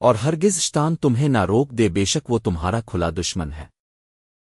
اور ہرگز شتان تمہیں نہ روک دے بے شک وہ تمہارا کھلا دشمن ہے۔